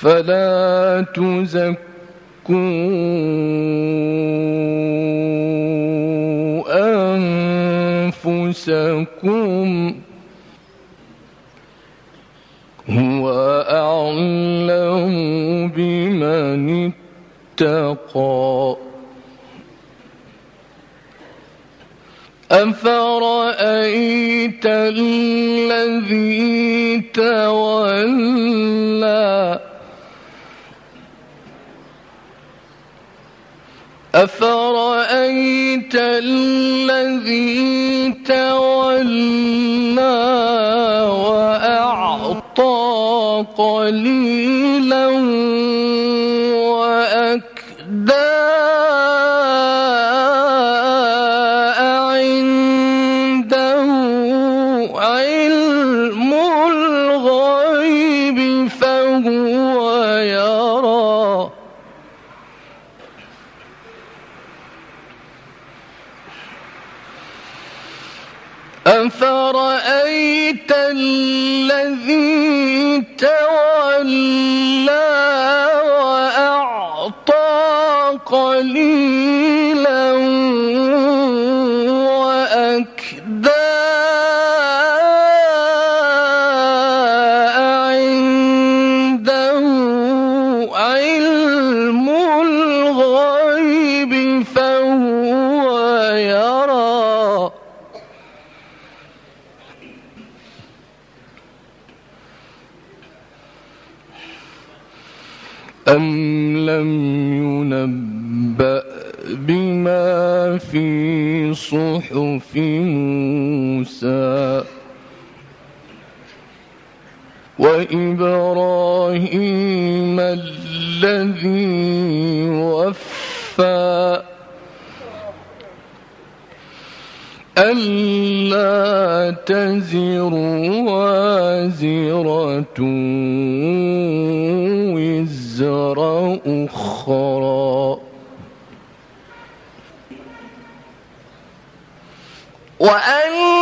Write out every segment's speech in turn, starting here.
فلا تزكوا أنفسكم هو أعلم بمن اتقى أفرأيت الذي تولى أفرأيت الذي تولى وأعطى قليلا وأكدى صحف موسى وإبراهيم الذي وفى ألا تزر وازرة وزر أخرى وأن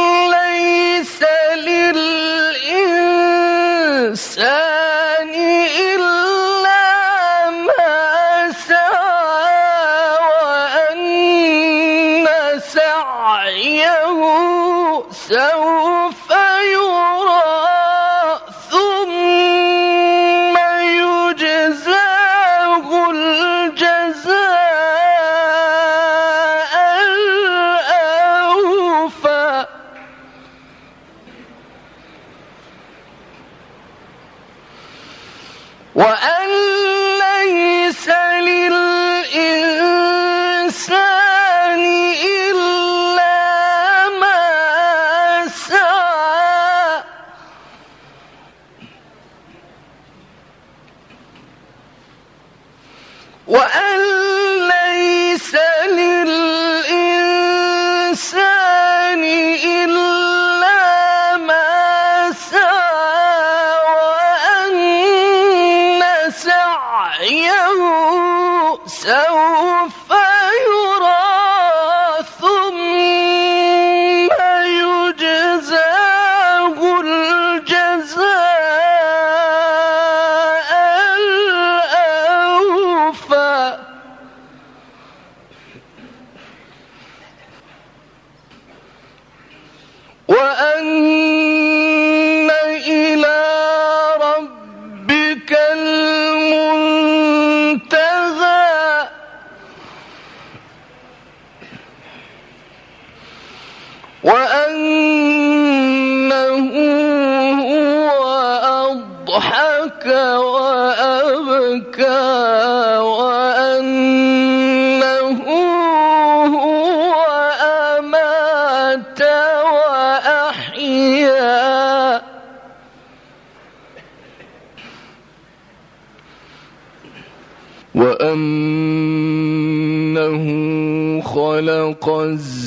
خلق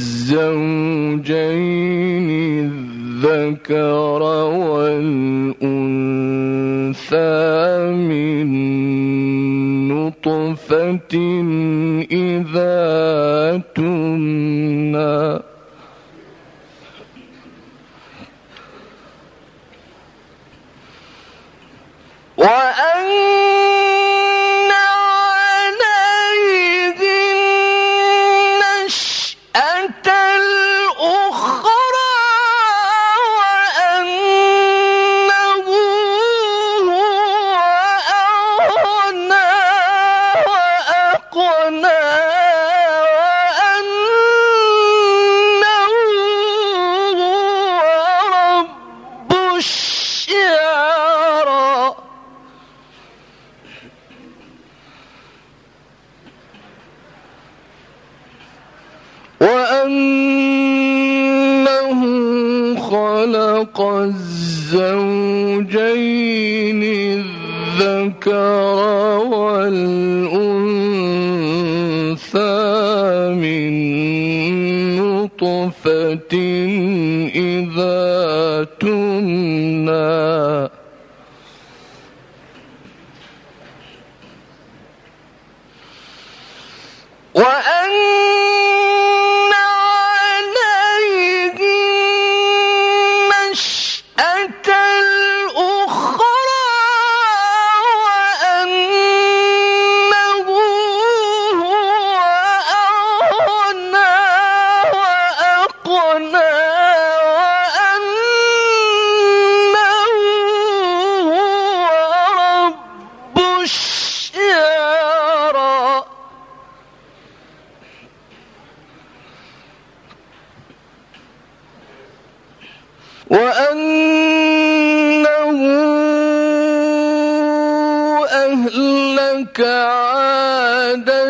وأهلك عادا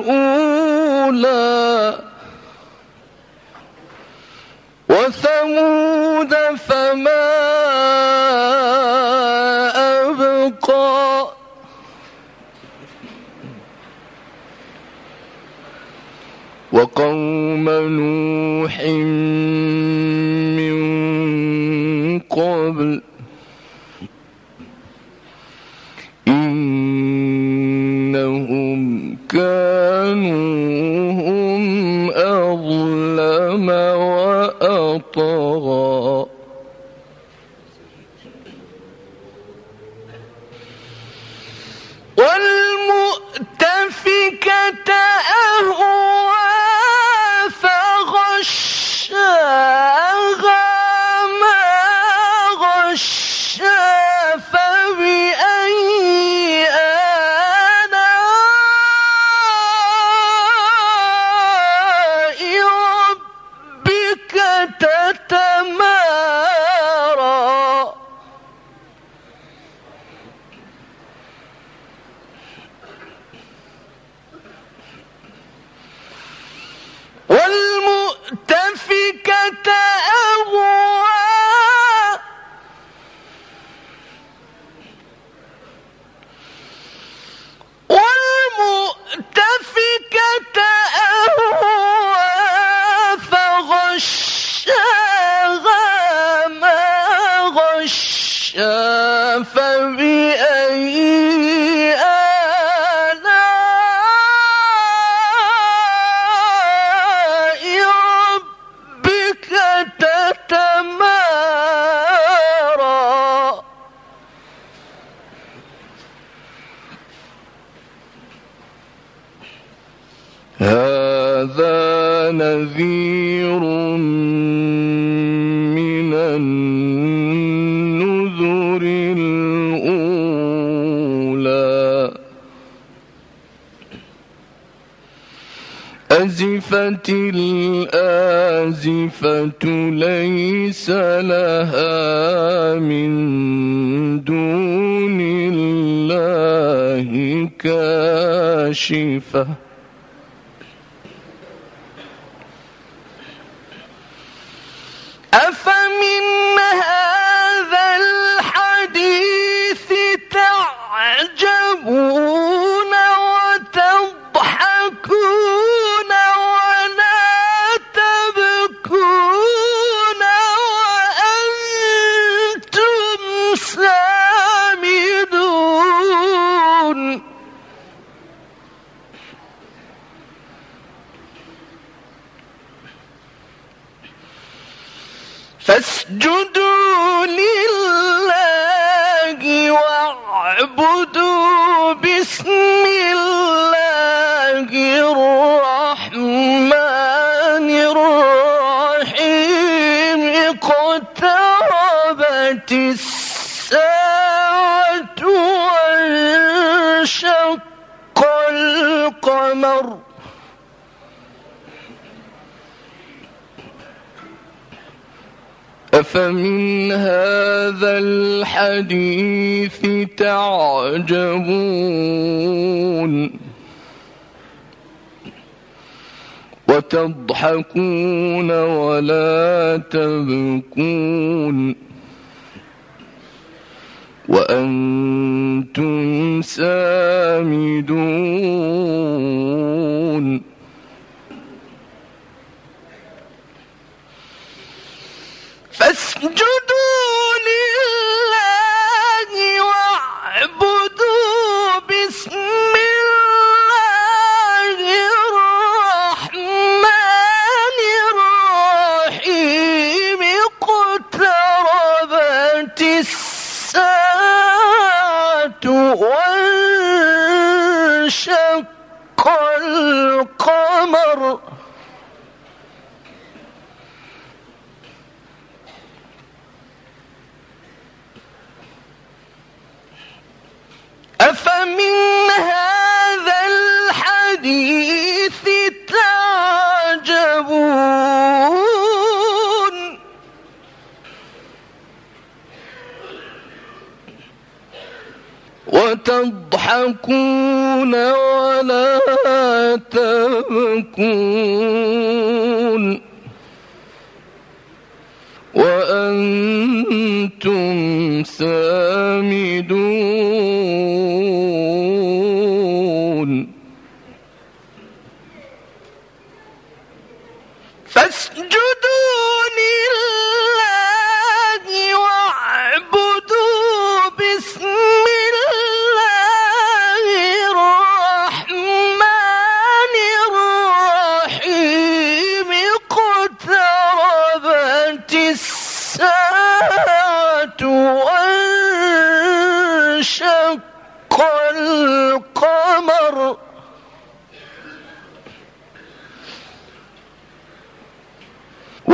الأولى وثمود فما أبقى وقوم نوح أو نذير من النذر الأولى. أزفت الآزفة ليس لها من دون الله كاشفة. فمن هذا الحديث تعجبون وتضحكون ولا تبكون وأنتم سامدون من هذا الحديث تعجبون. وتضحكون ولا تبكون. وأنتم سامدون. فاسجدوا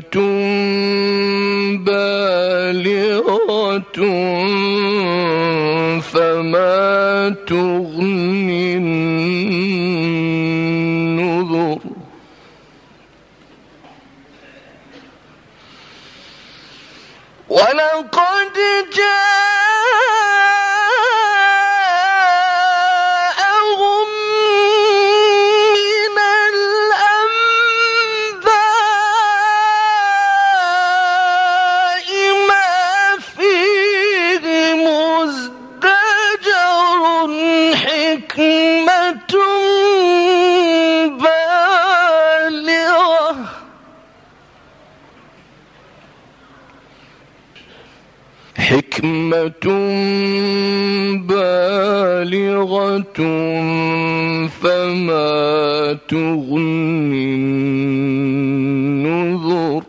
حكمة بالغة فما تغني النذر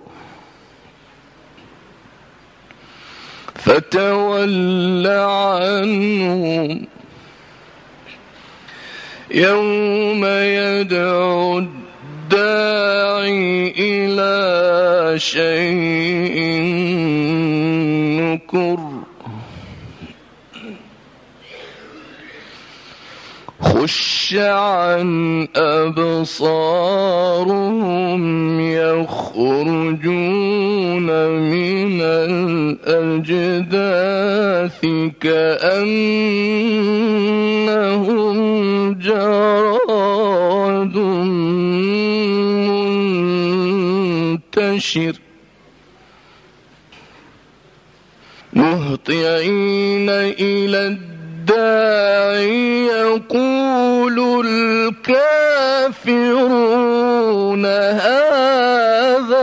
فتول عنهم يوم يدعو الداعي إلى شيء نكر خش عن أبصارهم يخرجون من الأجداث كأنهم جراد منتشر مهطعين إلى الدين الداعي يقول الكافرون هذا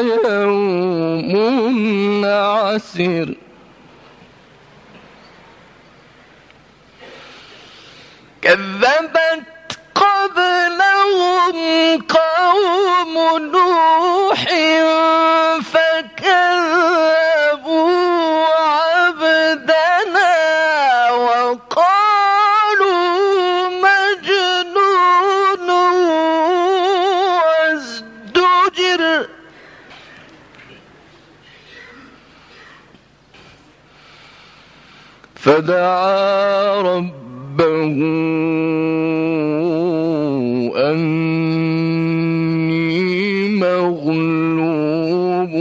يوم عسر كذبت قبلهم فدعا ربه أني مغلوب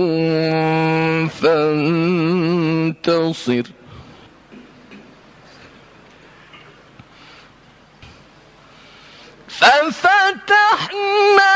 فانتصر. ففتحنا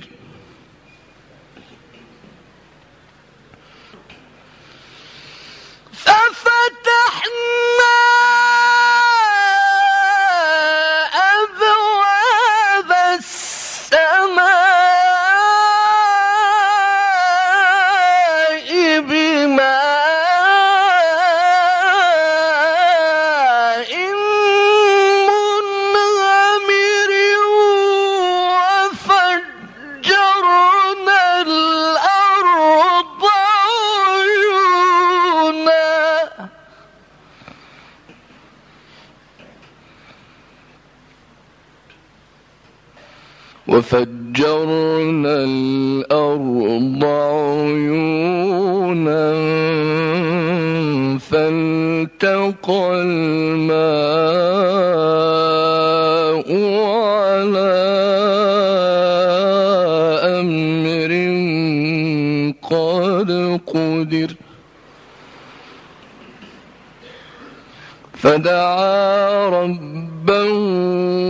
وفجرنا الأرض عيونا فالتقى الماء على أمر قد قدر فدعا ربه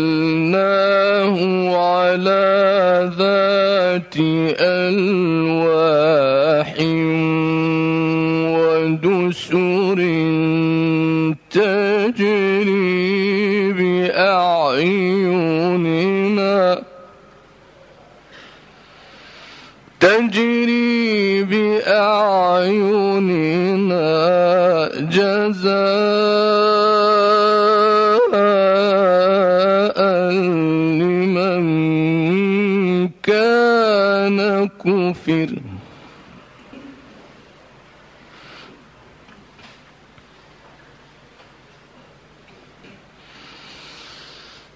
وحملناه على ذات ألواح ودسر تجري بأعيننا تجري فقیر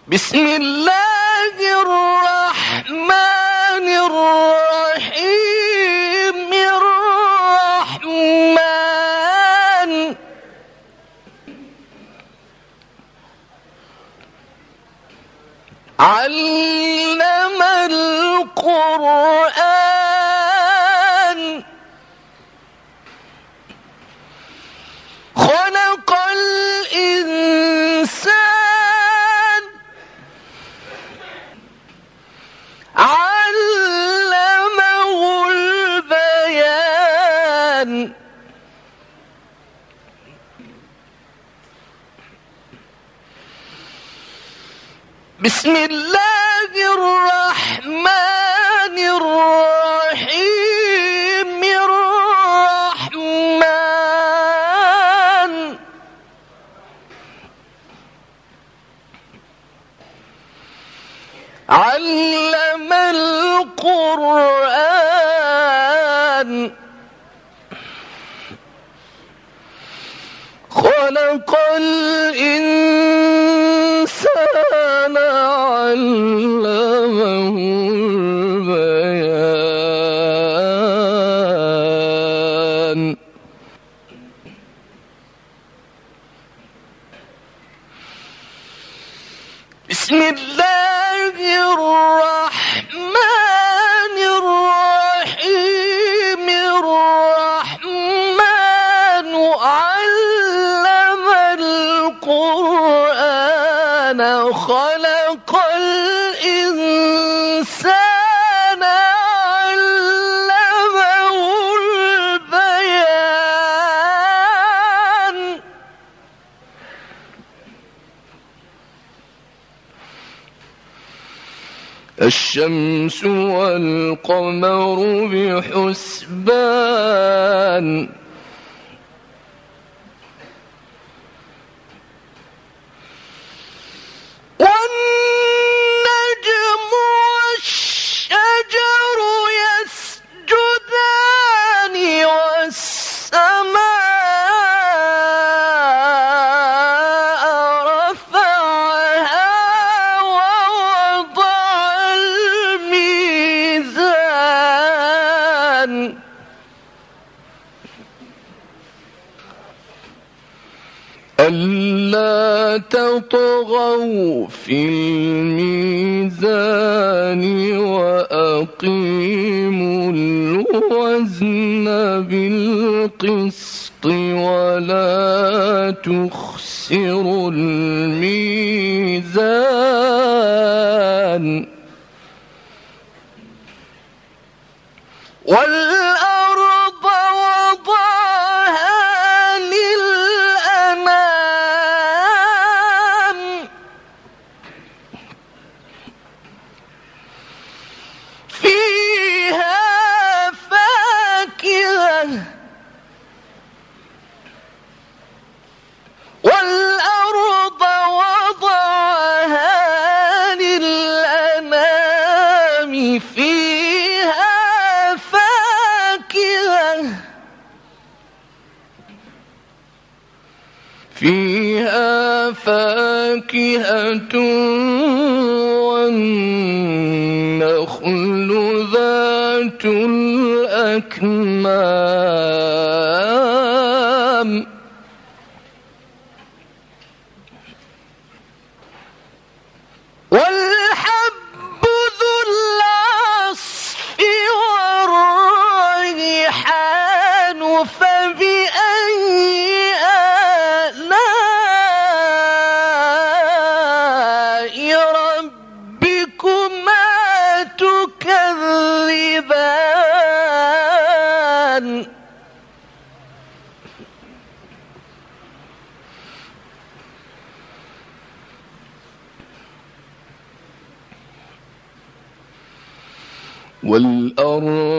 بسم اللہ الرحمن الرحیم الرحمن علم القرآن بسم اللہ الشمس والقمر بحسبان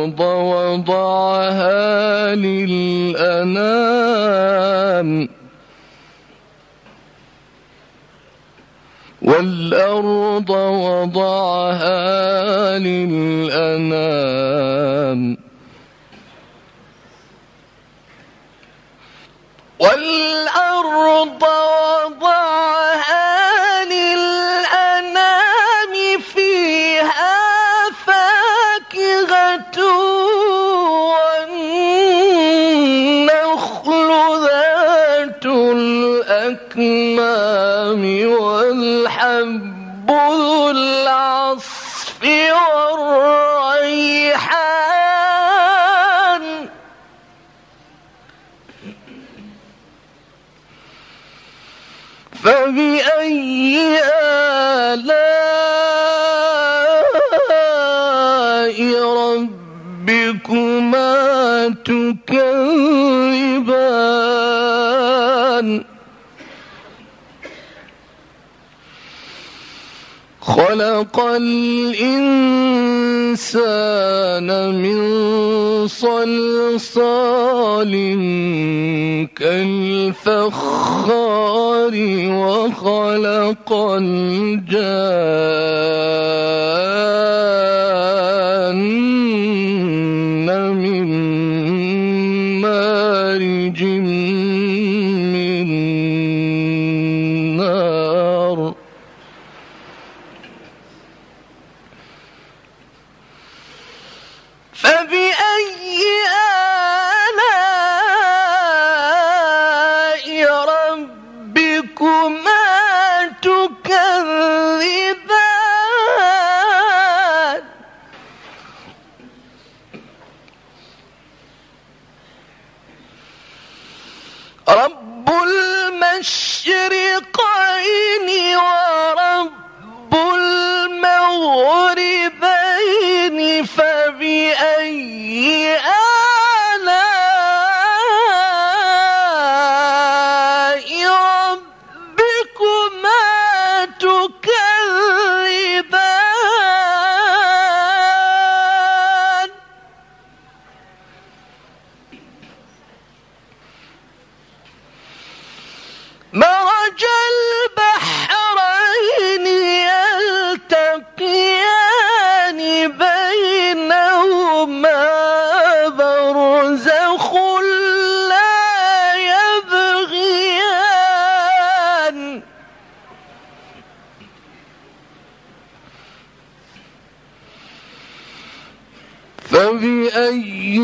الأرض وضعها للأنام والأرض وضعها للأنام فبأي خلق الإنسان من صلصال كالفخار وخلق الجان أَيِّ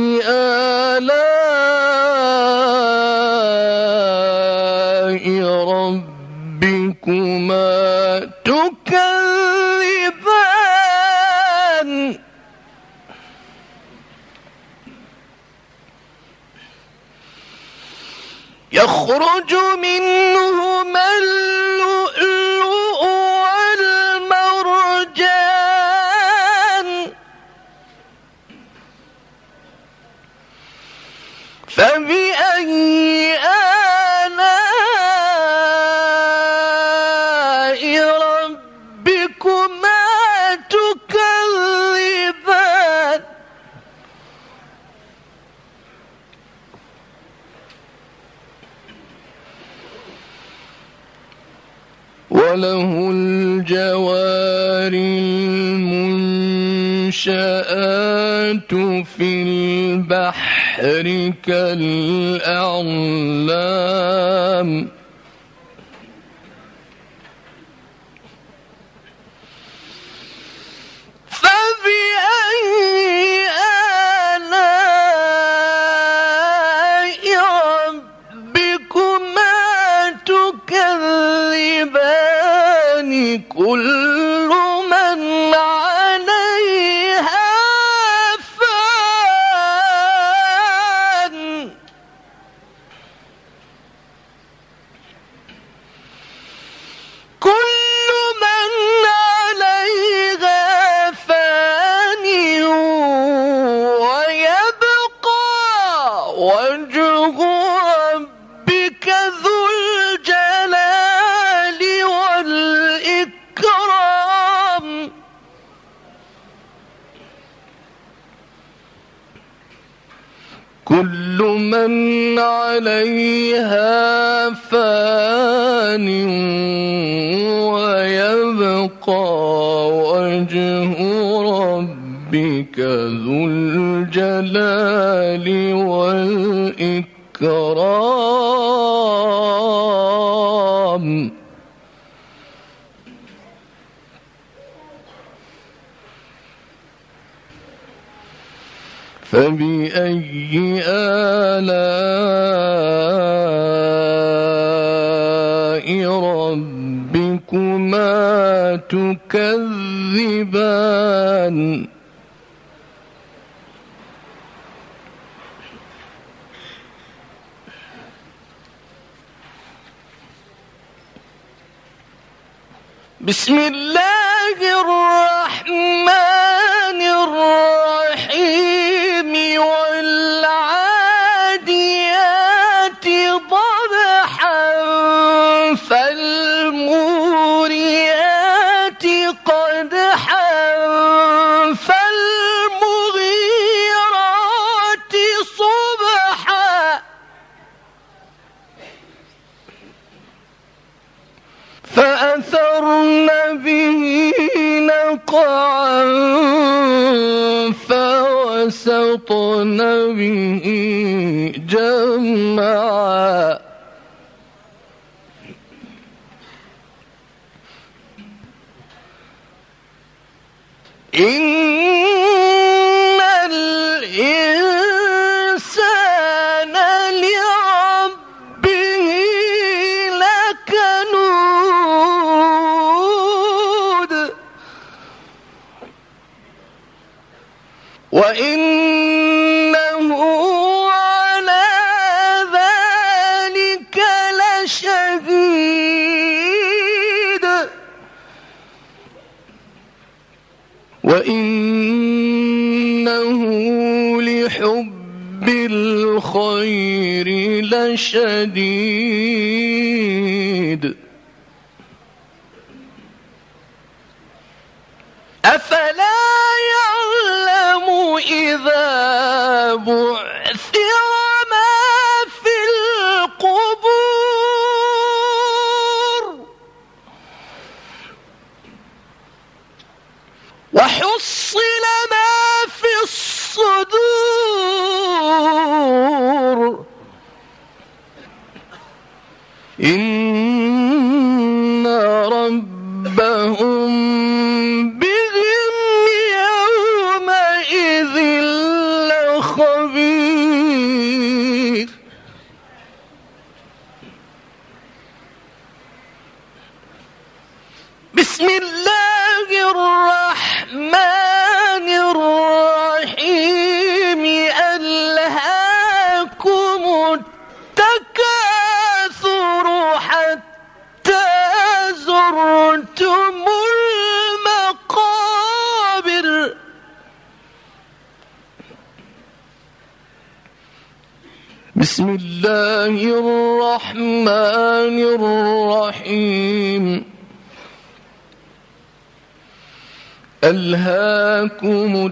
البحر كالأعلام فبأي آلاء ربكما تكذبان؟ كل من عليها فان ويبقى وجه ربك ذو الجلال والإكرام. فبأي آلاء ربكما تكذبان بسم الله الرحمن الرحيم نقعا فوسطن به جمعا إن لشديد بسم الله الرحمن الرحيم ألهاكم التكاثر حتى زرتم المقابر بسم الله الرحمن الرحيم ألهاكم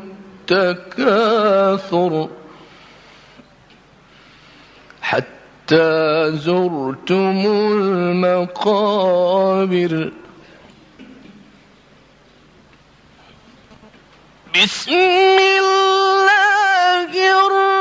التكاثر حتى زرتم المقابر. بسم الله الرحمن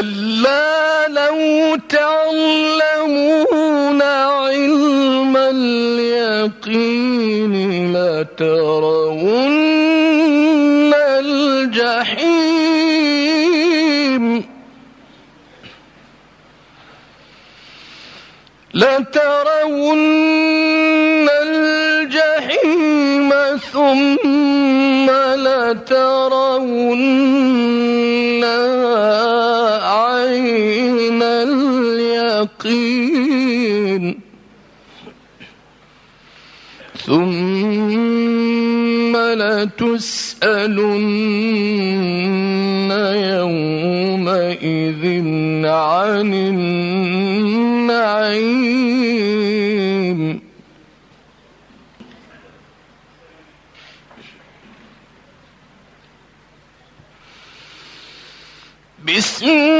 كلا لو تعلمون علم اليقين لترون الجحيم لترون الجحيم ثم لترونها لتسألن يومئذ عن النعيم. بسم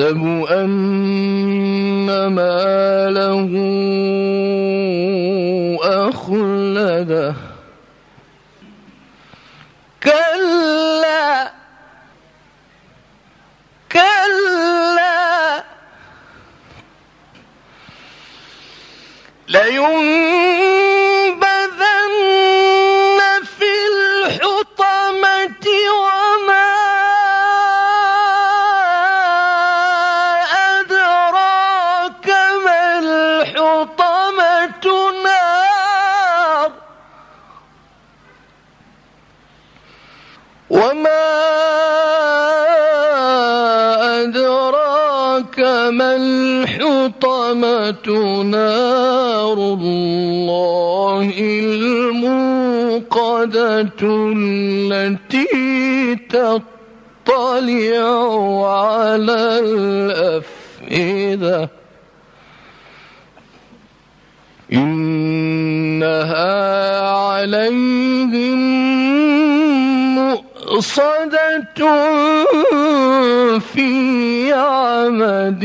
يحسب أن ماله الحطمة نار الله الموقدة التي تطلع على الأفئدة إنها عليهم مؤصدة في عمد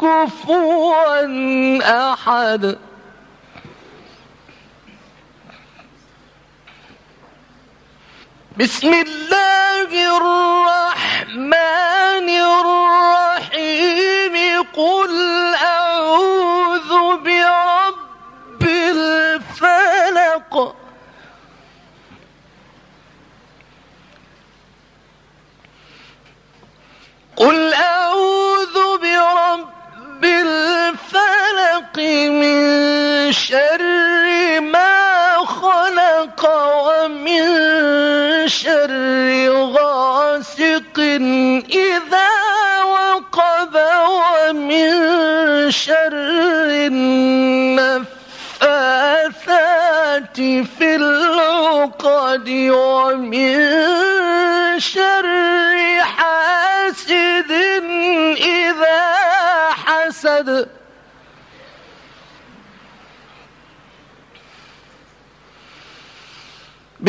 كفوا أحد. بسم الله الرحمن الرحيم. قل أعوذ برب الفلق. قل أعوذ برب شر ما خلق ومن شر غاسق إذا وقب ومن شر النفاثات في العقد ومن شر حاسد إذا حسد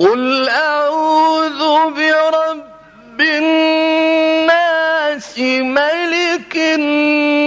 قل أعوذ برب الناس ملك الناس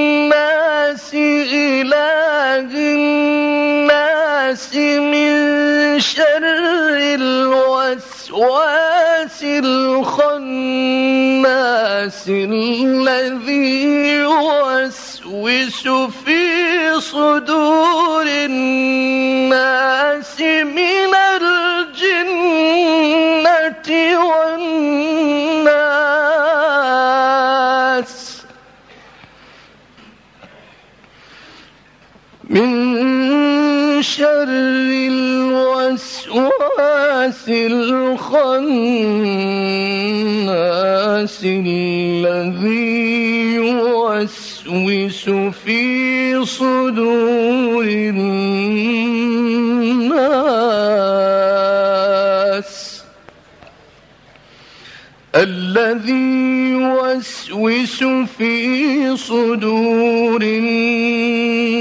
الوسواس الخناس الذي يوسوس في صدور الناس. الذي يوسوس في صدور الناس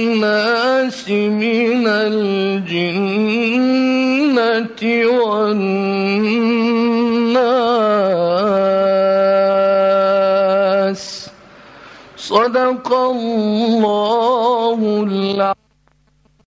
من الجنة والناس صدق الله العظيم